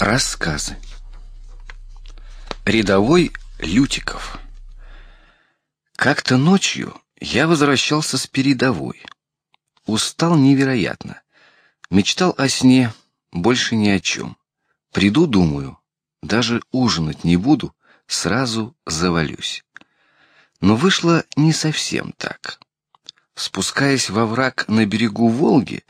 Рассказы. Рядовой Лютиков. Как-то ночью я возвращался с передовой. Устал невероятно. Мечтал о сне, больше ни о чем. Приду, думаю, даже ужинать не буду, сразу завалюсь. Но вышло не совсем так. Спускаясь во враг на берегу Волги,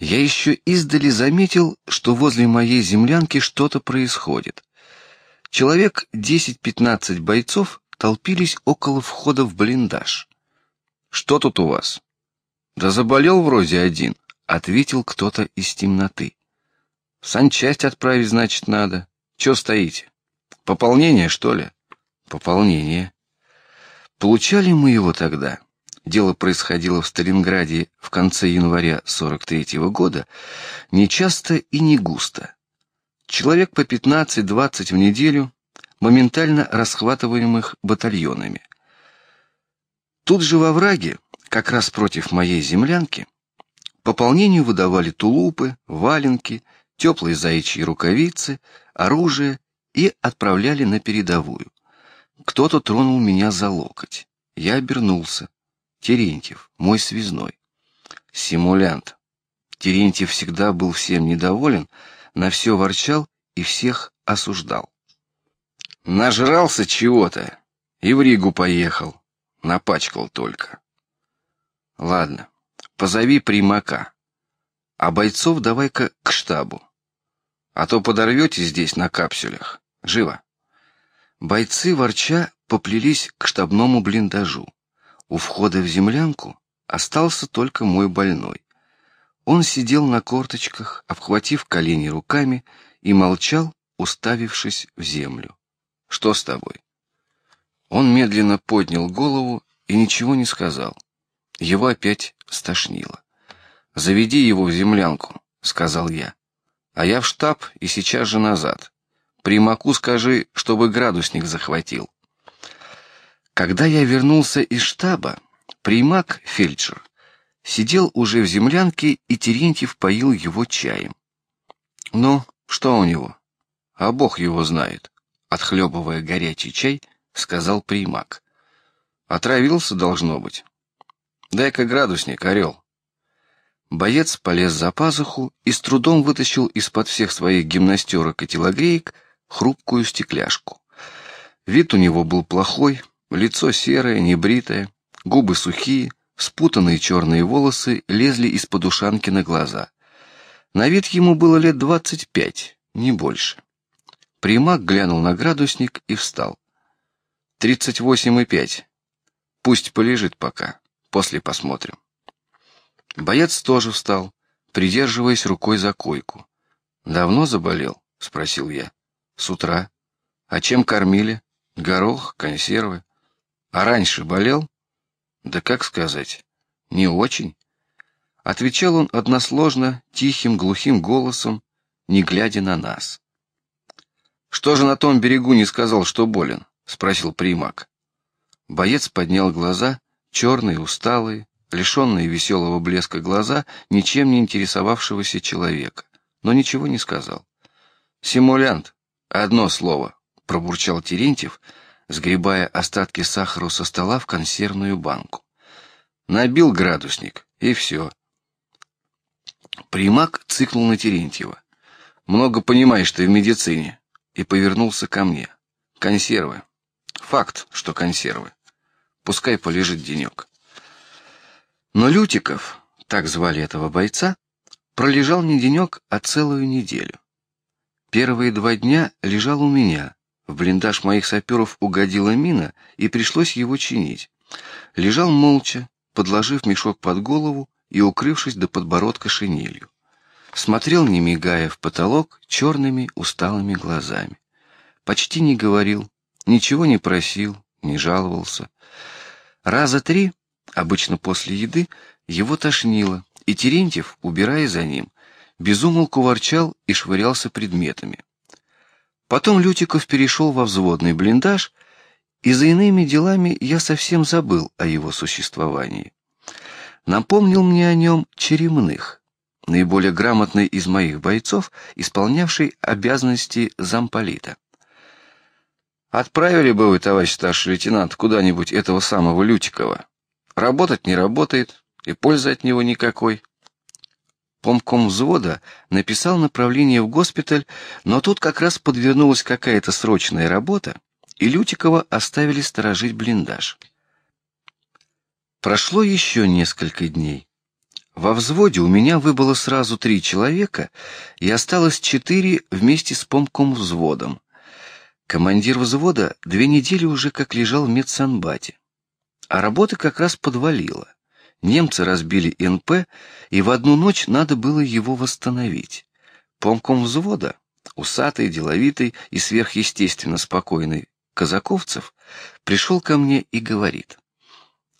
я еще издали заметил, что возле моей землянки что-то происходит. Человек 10-15 бойцов толпились около входа в блиндаж. Что тут у вас? Да заболел вроде один, ответил кто-то из темноты. Санчасть отправить значит надо. Че стоите? Пополнение что ли? Пополнение. Получали мы его тогда. Дело происходило в Сталинграде в конце января 43 -го года, не часто и не густо. Человек по 15-20 в неделю, моментально расхватываемых батальонами. Тут же во враге, как раз против моей землянки, пополнению выдавали тулупы, валенки, теплые заячьи рукавицы, оружие и отправляли на передовую. Кто-то тронул меня за локоть. Я обернулся. Терентьев, мой связной. Симулянт. Терентьев всегда был всем недоволен, на все ворчал и всех осуждал. Нажрался чего-то и в Ригу поехал, напачкал только. Ладно, позови примака, а бойцов давай-ка к штабу, а то подорвете здесь на капсулях. Живо. Бойцы ворча поплелись к штабному блиндажу. У входа в землянку остался только мой больной. Он сидел на корточках, обхватив колени руками и молчал, уставившись в землю. Что с тобой? Он медленно поднял голову и ничего не сказал. Его опять стошнило. Заведи его в землянку, сказал я. А я в штаб и сейчас же назад. Примаку скажи, чтобы градусник захватил. Когда я вернулся из штаба, примак фельдшер сидел уже в землянке, и Терентьев поил его чаем. Ну, что у него? А Бог его знает. Отхлебывая горячий чай, сказал примак. Отравился должно быть. Дай-ка градусник, орел. Боец полез за пазуху и с трудом вытащил из-под всех своих гимнастерок и телогреек хрупкую стекляшку. Вид у него был плохой, Лицо серое, небритое, губы сухие, спутанные черные волосы лезли из-под ушанки на глаза. На вид ему было лет двадцать пять, не больше. Примак глянул на градусник и встал. Тридцать восемь и пять. Пусть полежит пока, после посмотрим. Боец тоже встал, придерживаясь рукой за койку. Давно заболел? – спросил я. С утра. А чем кормили? Горох, консервы. А раньше болел? Да как сказать, не очень. Отвечал он односложно, тихим, глухим голосом, не глядя на нас. Что же на том берегу не сказал, что болен? – спросил примак. Боец поднял глаза, черные, усталые, лишенные веселого блеска глаза ничем не интересовавшегося человека, но ничего не сказал. Симулянт, одно слово, пробурчал Терентьев, сгребая остатки сахара со стола в консервную банку. Набил градусник и все. Примак цыкнул на Терентьева. Много понимаешь ты в медицине. И повернулся ко мне. Консервы. Факт, что консервы. Пускай полежит денек. Но Лютиков, так звали этого бойца, пролежал не денек, а целую неделю. Первые два дня лежал у меня, в блиндаж моих саперов угодила мина, и пришлось его чинить. Лежал молча, подложив мешок под голову и укрывшись до подбородка шинелью. Смотрел, не мигая, в потолок черными усталыми глазами. Почти не говорил, ничего не просил, не жаловался. Раза три, обычно после еды, его тошнило, и Терентьев, убирая за ним, безумолку ворчал и швырялся предметами. Потом Лютиков перешел во взводный блиндаж, и за иными делами я совсем забыл о его существовании. Напомнил мне о нем Черемных. наиболее грамотный из моих бойцов, исполнявший обязанности замполита. Отправили бы вы, товарищ старший лейтенант, куда-нибудь этого самого Лютикова. Работать не работает, и пользы от него никакой. Помком взвода написал направление в госпиталь, но тут как раз подвернулась какая-то срочная работа, и Лютикова оставили сторожить блиндаж. Прошло еще несколько дней. Во взводе у меня выбыло сразу три человека, и осталось четыре вместе с помком взводом. Командир взвода две недели уже как лежал в медсанбате, а работы как раз подвалило. Немцы разбили НП, и в одну ночь надо было его восстановить. Помком взвода, усатый, деловитый и сверхъестественно спокойный Казаковцев, пришел ко мне и говорит: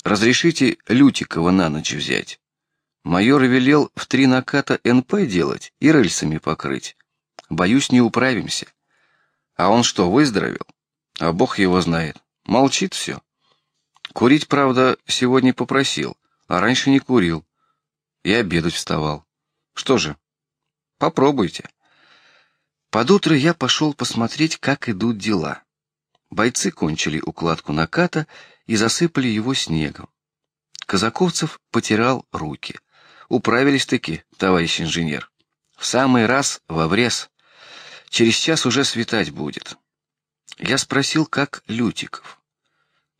"Разрешите Лютикова на ночь взять. Майор велел в три наката НП делать и рельсами покрыть. Боюсь, не управимся. А он что, выздоровел? А Бог его знает. Молчит все. Курить, правда, сегодня попросил а раньше не курил. И обедать вставал. Что же? Попробуйте. Под утро я пошел посмотреть, как идут дела. Бойцы кончили укладку наката и засыпали его снегом. Казаковцев потирал руки. Управились-таки, товарищ инженер. В самый раз в обрез. Через час уже светать будет. Я спросил, как Лютиков.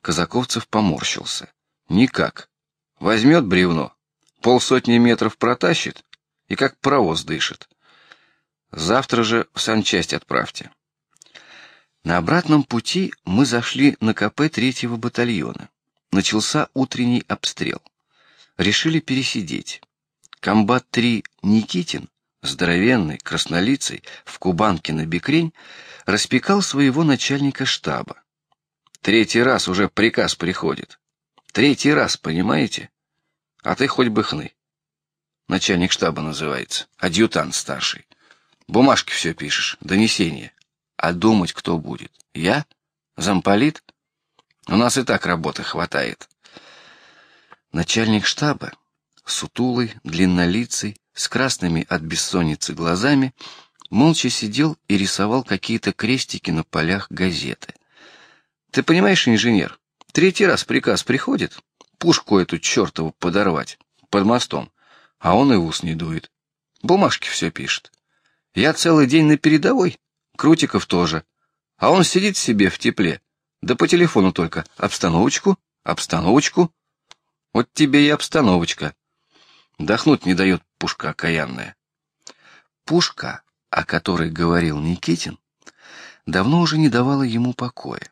Казаковцев поморщился. Никак. Возьмет бревно, полсотни метров протащит и как паровоз дышит. Завтра же в санчасть отправьте. На обратном пути мы зашли на КП третьего батальона. Начался утренний обстрел. Решили пересидеть. Комбат 3 Никитин, здоровенный, краснолицый, в кубанке на бекрень, распекал своего начальника штаба. Третий раз уже приказ приходит. Третий раз, понимаете? А ты хоть бы хны. Начальник штаба называется, адъютант старший. Бумажки все пишешь, донесения. А думать кто будет? Я? Замполит? У нас и так работы хватает. Начальник штаба, сутулый, длиннолицый, с красными от бессонницы глазами, молча сидел и рисовал какие-то крестики на полях газеты. Ты понимаешь, инженер, Третий раз приказ приходит пушку эту чертову подорвать под мостом, а он и ус не дует. Бумажки все пишет. Я целый день на передовой, Крутиков тоже, а он сидит себе в тепле, да по телефону только обстановочку, обстановочку. Вот тебе и обстановочка. Дохнуть не дает пушка окаянная. Пушка, о которой говорил Никитин, давно уже не давала ему покоя.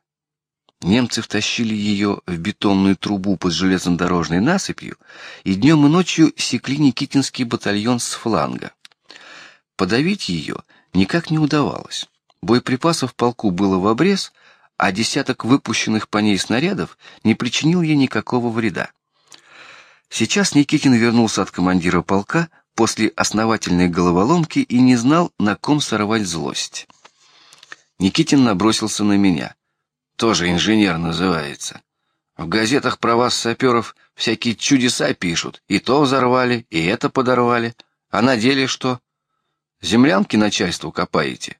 Немцы втащили ее в бетонную трубу под железнодорожной насыпью и днем и ночью секли Никитинский батальон с фланга. Подавить ее никак не удавалось. Боеприпасов в полку было в обрез, а десяток выпущенных по ней снарядов не причинил ей никакого вреда. Сейчас Никитин вернулся от командира полка после основательной головоломки и не знал, на ком сорвать злость. Никитин набросился на меня тоже инженер называется. В газетах про вас саперов всякие чудеса пишут, и то взорвали, и это подорвали, а на деле что? Землянки начальству копаете?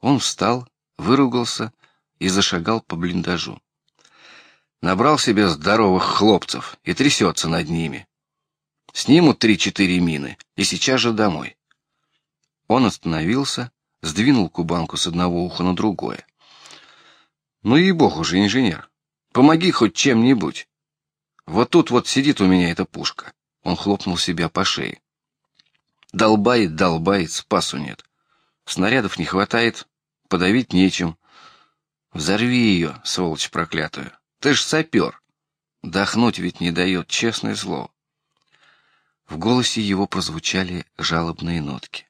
Он встал, выругался и зашагал по блиндажу. Набрал себе здоровых хлопцев и трясется над ними. Снимут три-четыре мины и сейчас же домой. Он остановился, сдвинул кубанку с одного уха на другое. Ну и бог уже инженер. Помоги хоть чем-нибудь. Вот тут вот сидит у меня эта пушка. Он хлопнул себя по шее. Долбает, долбает, спасу нет. Снарядов не хватает, подавить нечем. Взорви ее, сволочь проклятую. Ты ж сапер. Дохнуть ведь не дает, честное слово. В голосе его прозвучали жалобные нотки.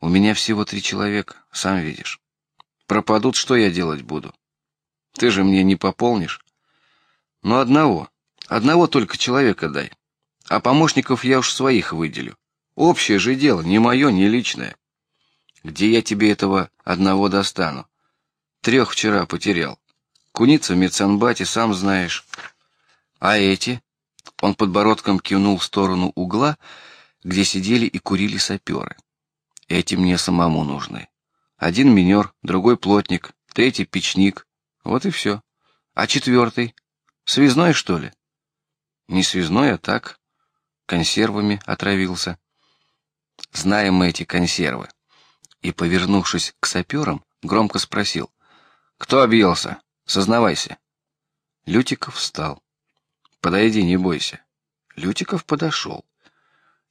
У меня всего три человека, сам видишь. Пропадут, что я делать буду? Ты же мне не пополнишь. Ну одного, одного только человека дай. А помощников я уж своих выделю. Общее же дело, не мое, не личное. Где я тебе этого одного достану? Трех вчера потерял. Куница в медсанбате, сам знаешь. А эти? Он подбородком кивнул в сторону угла, где сидели и курили саперы. Эти мне самому нужны. Один минер, другой плотник, третий печник. Вот и все. А четвертый? Связной, что ли? Не связной, а так. Консервами отравился. Знаем мы эти консервы. И, повернувшись к саперам, громко спросил. Кто объелся? Сознавайся. Лютиков встал. Подойди, не бойся. Лютиков подошел.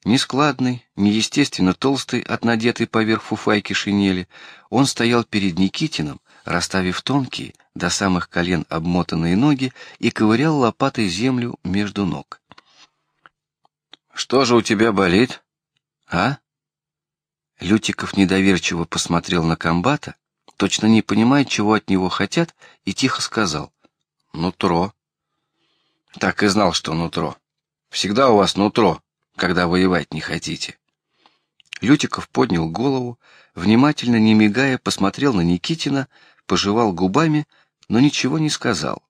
Нескладный, неестественно толстый от надетой поверх фуфайки шинели, он стоял перед Никитиным, расставив тонкие до самых колен обмотанные ноги и ковырял лопатой землю между ног. Что же у тебя болит, а? Лютиков недоверчиво посмотрел на комбата, точно не понимая, чего от него хотят, и тихо сказал: "Нутро". Так и знал, что нутро. Всегда у вас нутро когда воевать не хотите. Лютиков поднял голову, внимательно, не мигая, посмотрел на Никитина, пожевал губами, но ничего не сказал.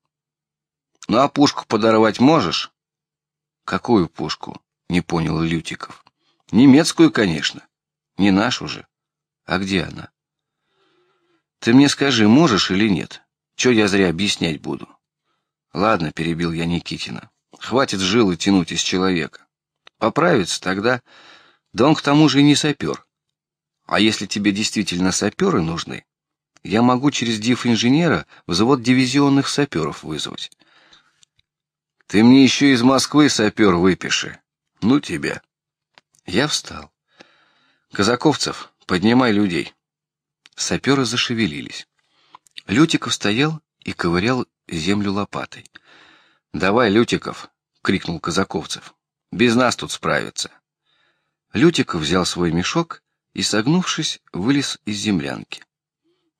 Ну а пушку подорвать можешь? Какую пушку? Не понял Лютиков. Немецкую, конечно. Не нашу же. А где она? Ты мне скажи, можешь или нет? Че я зря объяснять буду? Ладно, перебил я Никитина. Хватит жилы тянуть из человека. Поправится тогда. Да он к тому же и не сапер. А если тебе действительно саперы нужны, я могу через див инженера взвод дивизионных саперов вызвать. Ты мне еще из Москвы сапер выпиши. Ну тебя. Я встал. Казаковцев, поднимай людей. Саперы зашевелились. Лютиков стоял и ковырял землю лопатой. Давай, Лютиков, крикнул Казаковцев. Без нас тут справятся. Лютиков взял свой мешок и, согнувшись, вылез из землянки.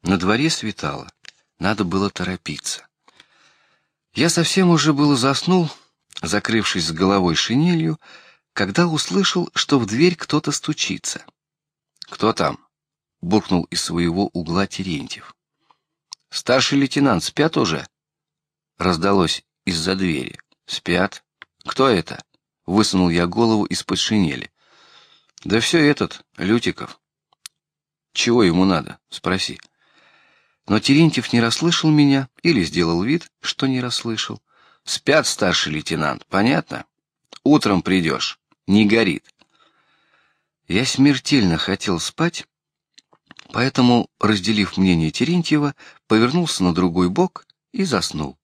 На дворе светало, надо было торопиться. Я совсем уже было заснул, закрывшись с головой шинелью, когда услышал, что в дверь кто-то стучится. Кто там? буркнул из своего угла Терентьев. Старший лейтенант спят уже? Раздалось из-за двери. Спят. Кто это? Высунул я голову из-под шинели. Да все этот Лютиков. Чего ему надо? Спроси. Но Терентьев не расслышал меня или сделал вид, что не расслышал. Спят, старший лейтенант, понятно? Утром придешь. Не горит. Я смертельно хотел спать, поэтому, разделив мнение Терентьева, повернулся на другой бок и заснул.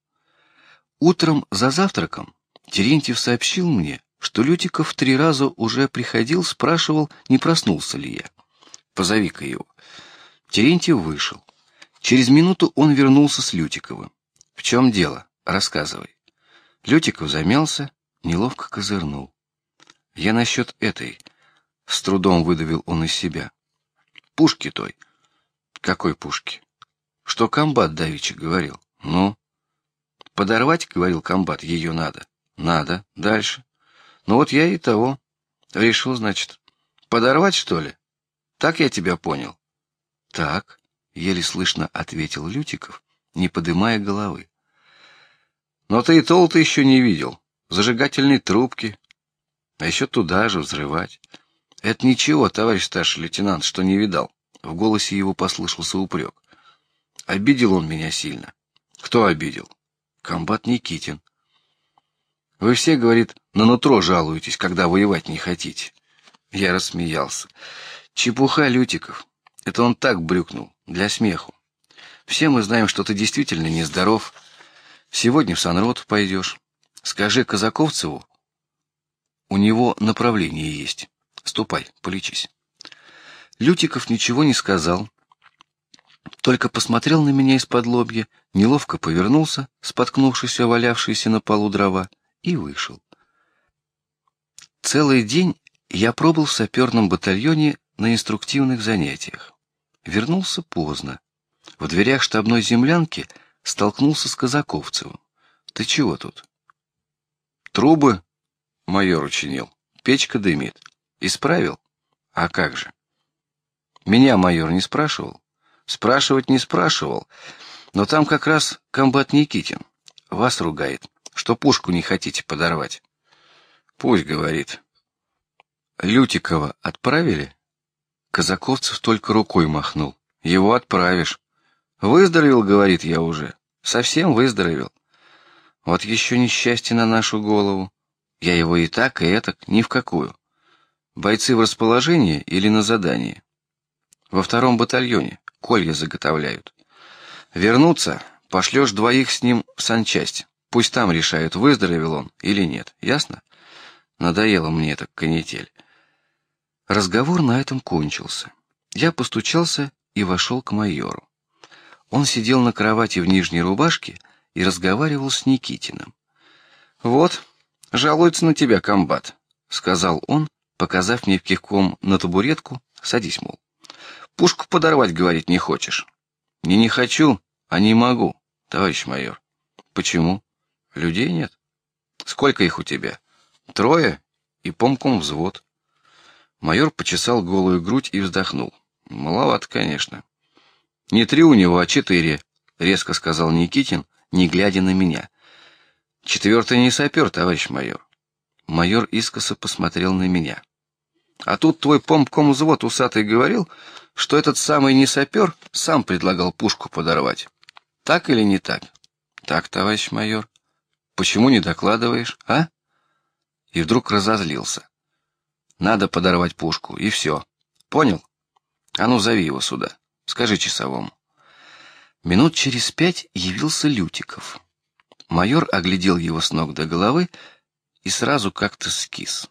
Утром за завтраком Терентьев сообщил мне, что Лютиков три раза уже приходил, спрашивал, не проснулся ли я. Позови-ка его. Терентьев вышел. Через минуту он вернулся с Лютиковым. В чем дело? Рассказывай. Лютиков замялся, неловко козырнул. Я насчет этой. С трудом выдавил он из себя. Пушки той. Какой пушки? Что комбат давичи говорил? Ну, подорвать, говорил комбат, ее надо. Надо. Дальше. Ну вот я и того решил, значит, подорвать что ли? Так я тебя понял. Так, еле слышно ответил Лютиков, не поднимая головы. Но ты и тол-то еще не видел. Зажигательные трубки, а еще туда же взрывать. Это ничего, товарищ старший лейтенант, что не видал. В голосе его послышался упрек. Обидел он меня сильно. Кто обидел? Комбат Никитин. Вы все, говорит, на нутро жалуетесь, когда воевать не хотите. Я рассмеялся. Чепуха, Лютиков. Это он так брюкнул для смеху. Все мы знаем, что ты действительно нездоров. Сегодня в санрот пойдешь. Скажи Казаковцеву, у него направление есть. Ступай, полечись. Лютиков ничего не сказал, только посмотрел на меня из-под лобья, неловко повернулся, споткнувшись о валявшиеся на полу дрова, и вышел. Целый день я пробыл в саперном батальоне на инструктивных занятиях. Вернулся поздно. В дверях штабной землянки столкнулся с Казаковцевым. Ты чего тут? Трубы майор учинил. Печка дымит. Исправил? А как же? Меня майор не спрашивал. Спрашивать не спрашивал, но там как раз комбат Никитин вас ругает что пушку не хотите подорвать. Пусть говорит. Лютикова отправили? Казаковцев только рукой махнул. Его отправишь. Выздоровел, говорит я уже. Совсем выздоровел. Вот еще несчастье на нашу голову. Я его и так, и этак ни в какую. Бойцы в расположении или на задании? Во втором батальоне колья заготовляют. Вернуться, пошлешь двоих с ним в санчасть. Пусть там решают, выздоровел он или нет. Ясно? Надоело мне эта канитель. Разговор на этом кончился. Я постучался и вошел к майору. Он сидел на кровати в нижней рубашке и разговаривал с Никитиным. Вот, жалуется на тебя комбат, сказал он, показав мне кивком на табуретку. Садись, мол. Пушку подорвать, говорит, не хочешь? Не не хочу, а не могу, товарищ майор. Почему? Людей нет. Сколько их у тебя? Трое и помком взвод. Майор почесал голую грудь и вздохнул. Маловато, конечно. Не три у него, а четыре, резко сказал Никитин, не глядя на меня. Четвертый не сапер, товарищ майор. Майор искоса посмотрел на меня. А тут твой помком взвод усатый говорил, что этот самый не сапер сам предлагал пушку подорвать. Так или не так? Так, товарищ майор. Почему не докладываешь, а? И вдруг разозлился. Надо подорвать пушку и все. Понял? А ну зови его сюда. Скажи часовому. Минут через пять явился Лютиков. Майор оглядел его с ног до головы и сразу как-то скис.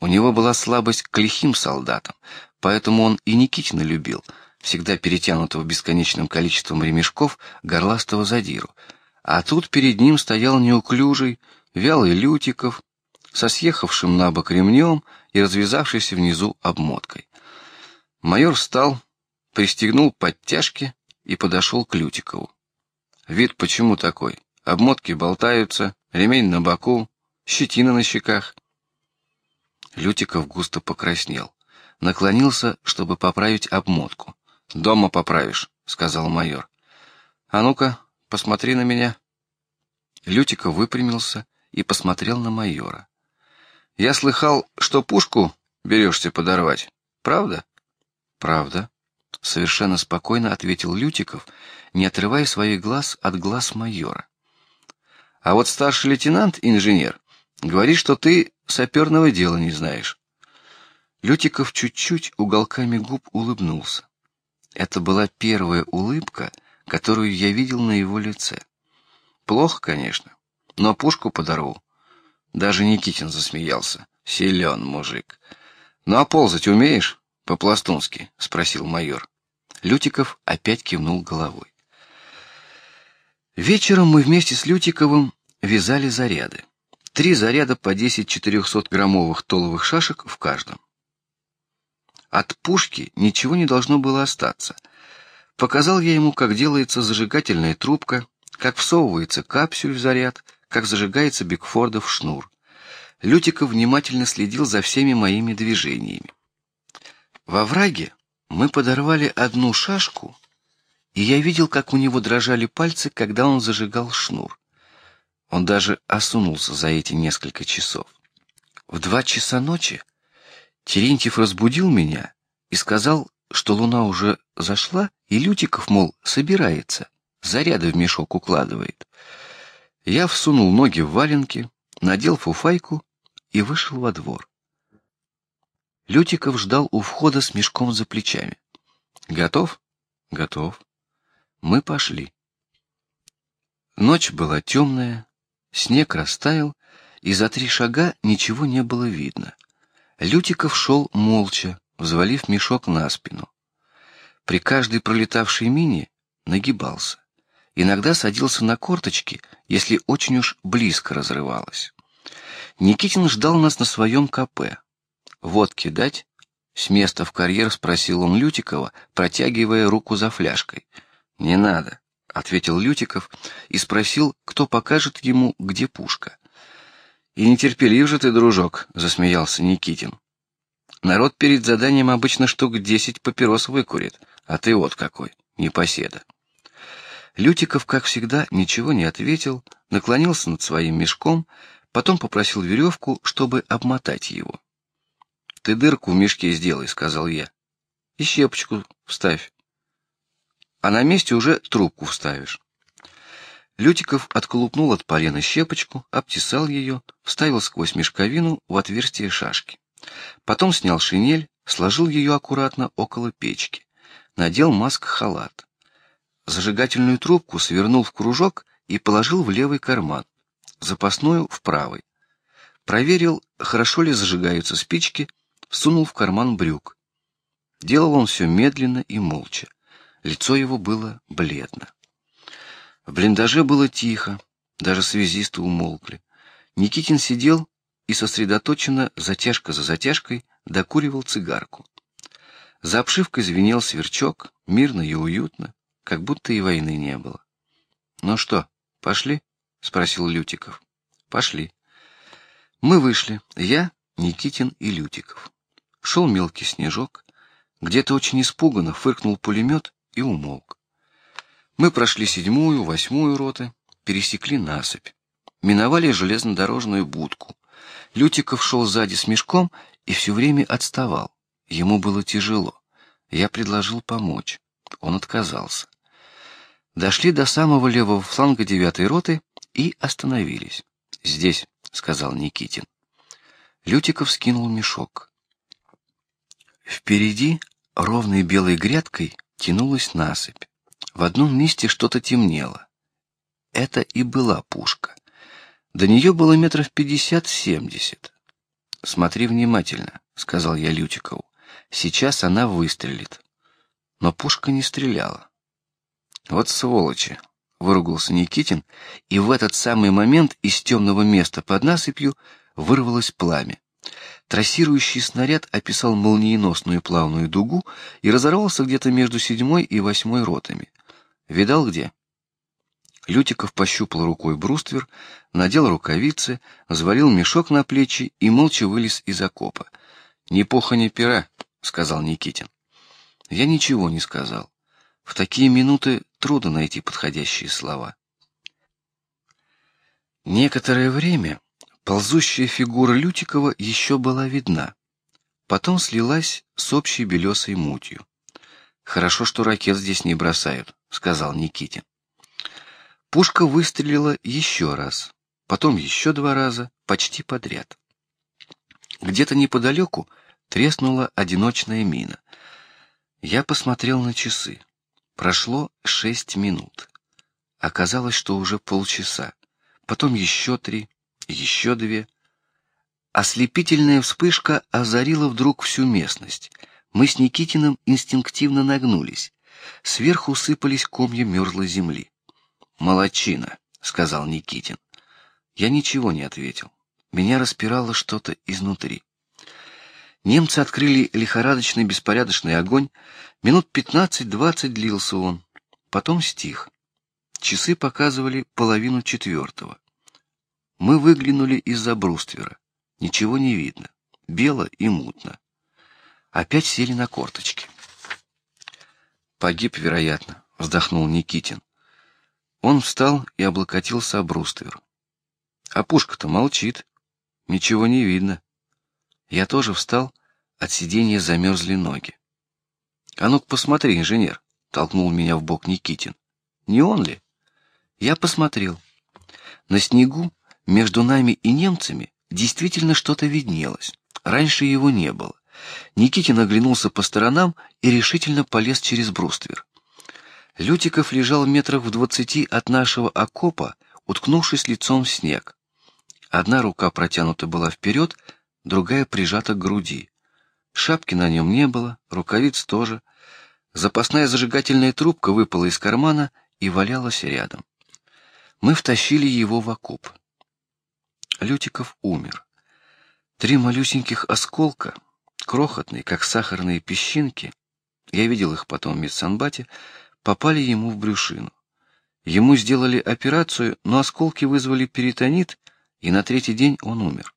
У него была слабость к лихим солдатам, поэтому он и Никитина любил, всегда перетянутого бесконечным количеством ремешков горластого задиру. А тут перед ним стоял неуклюжий, вялый Лютиков со съехавшим на бок ремнем и развязавшейся внизу обмоткой. Майор встал, пристегнул подтяжки и подошел к Лютикову. Вид почему такой? Обмотки болтаются, ремень на боку, щетина на щеках. Лютиков густо покраснел, наклонился, чтобы поправить обмотку. Дома поправишь, сказал майор. А ну-ка, посмотри на меня. Лютиков выпрямился и посмотрел на майора. Я слыхал, что пушку берешься подорвать, правда? Правда. Совершенно спокойно ответил Лютиков, не отрывая своих глаз от глаз майора. А вот старший лейтенант, инженер, говорит, что ты саперного дела не знаешь. Лютиков чуть-чуть уголками губ улыбнулся. Это была первая улыбка, которую я видел на его лице. Плохо, конечно, но пушку подорву. Даже Никитин засмеялся. Силен мужик. Ну а ползать умеешь по-пластунски? – спросил майор. Лютиков опять кивнул головой. Вечером мы вместе с Лютиковым вязали заряды. Три заряда по 10 400-граммовых толовых шашек в каждом. От пушки ничего не должно было остаться. Показал я ему, как делается зажигательная трубка, как всовывается капсюль в заряд, как зажигается Бигфордов шнур. Лютиков внимательно следил за всеми моими движениями. Во враге мы подорвали одну шашку, и я видел, как у него дрожали пальцы, когда он зажигал шнур. Он даже осунулся за эти несколько часов. В два часа ночи Терентьев разбудил меня и сказал, что луна уже зашла, и Лютиков, мол, собирается, заряды в мешок укладывает. Я всунул ноги в валенки, надел фуфайку и вышел во двор. Лютиков ждал у входа с мешком за плечами. Готов? Готов. Мы пошли. Ночь была темная, снег растаял, и за три шага ничего не было видно. Лютиков шел молча, взвалив мешок на спину. При каждой пролетавшей мине нагибался. Иногда садился на корточки, если очень уж близко разрывалось. Никитин ждал нас на своем КП. Водки дать? С места в карьер спросил он Лютикова, протягивая руку за фляжкой. Не надо, ответил Лютиков и спросил, кто покажет ему, где пушка. И нетерпелив же ты, дружок, засмеялся Никитин. Народ перед заданием обычно штук десять папирос выкурит, а ты вот какой, непоседа. Лютиков, как всегда, ничего не ответил, наклонился над своим мешком, потом попросил веревку, чтобы обмотать его. Ты дырку в мешке сделай, сказал я. И щепочку вставь. А на месте уже трубку вставишь. Лютиков отколупнул от полена щепочку, обтесал ее, вставил сквозь мешковину в отверстие шашки. Потом снял шинель, сложил ее аккуратно около печки, надел маск-халат. Зажигательную трубку свернул в кружок и положил в левый карман, запасную в правый. Проверил, хорошо ли зажигаются спички, сунул в карман брюк. Делал он все медленно и молча. Лицо его было бледно. В блиндаже было тихо, даже связисты умолкли. Никитин сидел и сосредоточенно, затяжка за затяжкой, докуривал цигарку. За обшивкой звенел сверчок, мирно и уютно, как будто и войны не было. Ну что, пошли? спросил Лютиков. Пошли. Мы вышли. Я, Никитин и Лютиков. Шел мелкий снежок. Где-то очень испуганно фыркнул пулемет и умолк. Мы прошли седьмую, восьмую роты, пересекли насыпь, миновали железнодорожную будку. Лютиков шел сзади с мешком и все время отставал. Ему было тяжело. Я предложил помочь. Он отказался. Дошли до самого левого фланга девятой роты и остановились. Здесь, сказал Никитин. Лютиков скинул мешок. Впереди ровной белой грядкой тянулась насыпь. В одном месте что-то темнело. Это и была пушка. До нее было метров пятьдесят-семьдесят. Смотри внимательно, сказал я Лютикову. Сейчас она выстрелит. Но пушка не стреляла. Вот сволочи, выругался Никитин, и в этот самый момент из темного места под насыпью вырвалось пламя. Трассирующий снаряд описал молниеносную плавную дугу и разорвался где-то между седьмой и восьмой ротами. Видал где? Лютиков пощупал рукой бруствер, надел рукавицы, взвалил мешок на плечи и молча вылез из окопа. Ни поха ни пера, сказал Никитин. Я ничего не сказал. В такие минуты трудно найти подходящие слова. Некоторое время ползущая фигура Лютикова еще была видна, потом слилась с общей белесой мутью. Хорошо, что ракет здесь не бросают, сказал Никитин. Пушка выстрелила еще раз, потом еще два раза, почти подряд. Где-то неподалеку треснула одиночная мина. Я посмотрел на часы. Прошло шесть минут. Оказалось, что уже полчаса. Потом еще три, еще две. Ослепительная вспышка озарила вдруг всю местность. Мы с Никитиным инстинктивно нагнулись. Сверху сыпались комья мерзлой земли. Молодчина, сказал Никитин. Я ничего не ответил. Меня распирало что-то изнутри. Немцы открыли лихорадочный беспорядочный огонь. Минут пятнадцать-двадцать длился он, потом стих. Часы показывали половину четвертого. Мы выглянули из-за бруствера. Ничего не видно, бело и мутно. Опять сели на корточки. Погиб, вероятно, вздохнул Никитин. Он встал и облокотился об бруствер. А пушка-то молчит, ничего не видно. Я тоже встал, от сиденья замерзли ноги. А ну-ка посмотри, инженер, толкнул меня в бок Никитин. Не он ли? Я посмотрел. На снегу между нами и немцами действительно что-то виднелось. Раньше его не было. Никитин оглянулся по сторонам и решительно полез через бруствер. Лютиков лежал метрах в двадцати от нашего окопа, уткнувшись лицом в снег. Одна рука протянута была вперед, другая прижата к груди. Шапки на нем не было, рукавиц тоже. Запасная зажигательная трубка выпала из кармана и валялась рядом. Мы втащили его в окоп. Лютиков умер. Три малюсеньких осколка, крохотные, как сахарные песчинки, я видел их потом в медсанбате, попали ему в брюшину. Ему сделали операцию, но осколки вызвали перитонит, и на третий день он умер.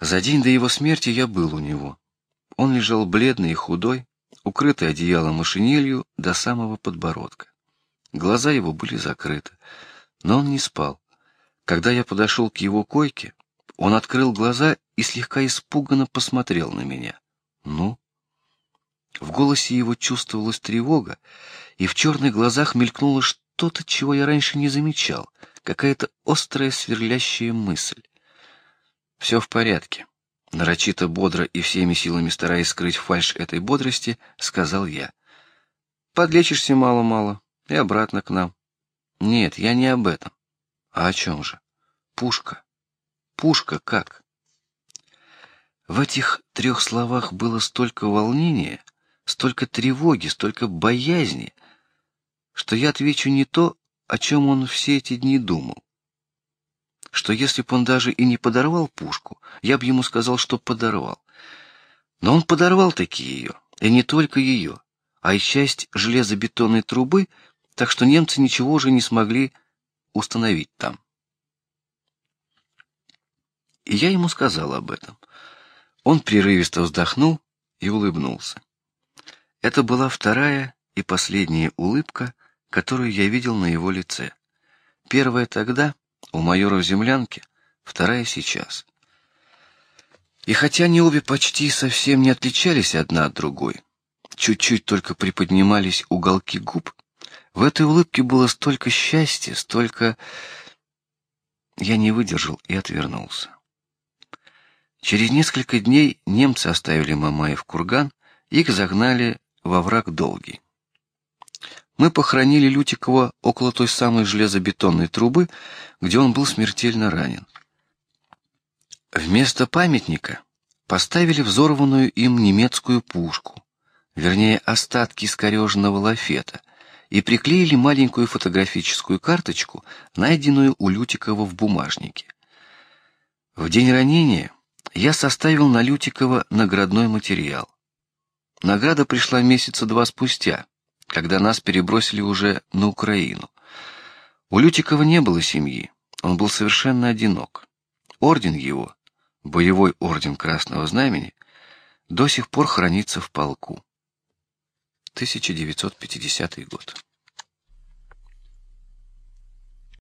За день до его смерти я был у него. Он лежал бледный и худой, укрытый одеялом и шинелью до самого подбородка. Глаза его были закрыты, но он не спал. Когда я подошел к его койке, Он открыл глаза и слегка испуганно посмотрел на меня. Ну? В голосе его чувствовалась тревога, и в черных глазах мелькнуло что-то, чего я раньше не замечал, какая-то острая сверлящая мысль. Все в порядке. Нарочито бодро и всеми силами стараясь скрыть фальшь этой бодрости, сказал я. Подлечишься мало-мало и обратно к нам. Нет, я не об этом. А о чем же? Пушка. Пушка как? В этих трех словах было столько волнения, столько тревоги, столько боязни, что я отвечу не то, о чем он все эти дни думал. Что если бы он даже и не подорвал пушку, я бы ему сказал, что подорвал. Но он подорвал таки ее, и не только ее, а и часть железобетонной трубы, так что немцы ничего уже не смогли установить там. И я ему сказал об этом. Он прерывисто вздохнул и улыбнулся. Это была вторая и последняя улыбка, которую я видел на его лице. Первая тогда у майора в землянке, вторая сейчас. И хотя они обе почти совсем не отличались одна от другой, чуть-чуть только приподнимались уголки губ, в этой улыбке было столько счастья, столько я не выдержал и отвернулся. Через несколько дней немцы оставили Мамаев курган, их загнали во враг долгий. Мы похоронили Лютикова около той самой железобетонной трубы, где он был смертельно ранен. Вместо памятника поставили взорванную им немецкую пушку, вернее остатки искореженного лафета, и приклеили маленькую фотографическую карточку, найденную у Лютикова в бумажнике. В день ранения я составил на Лютикова наградной материал. Награда пришла месяца два спустя, когда нас перебросили уже на Украину. У Лютикова не было семьи, он был совершенно одинок. Орден его, боевой орден Красного Знамени, до сих пор хранится в полку. 1950 год.